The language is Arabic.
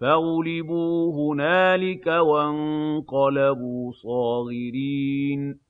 فَغُلِبُوا هُنَالِكَ وَانقَلَبُوا صَاغِرِينَ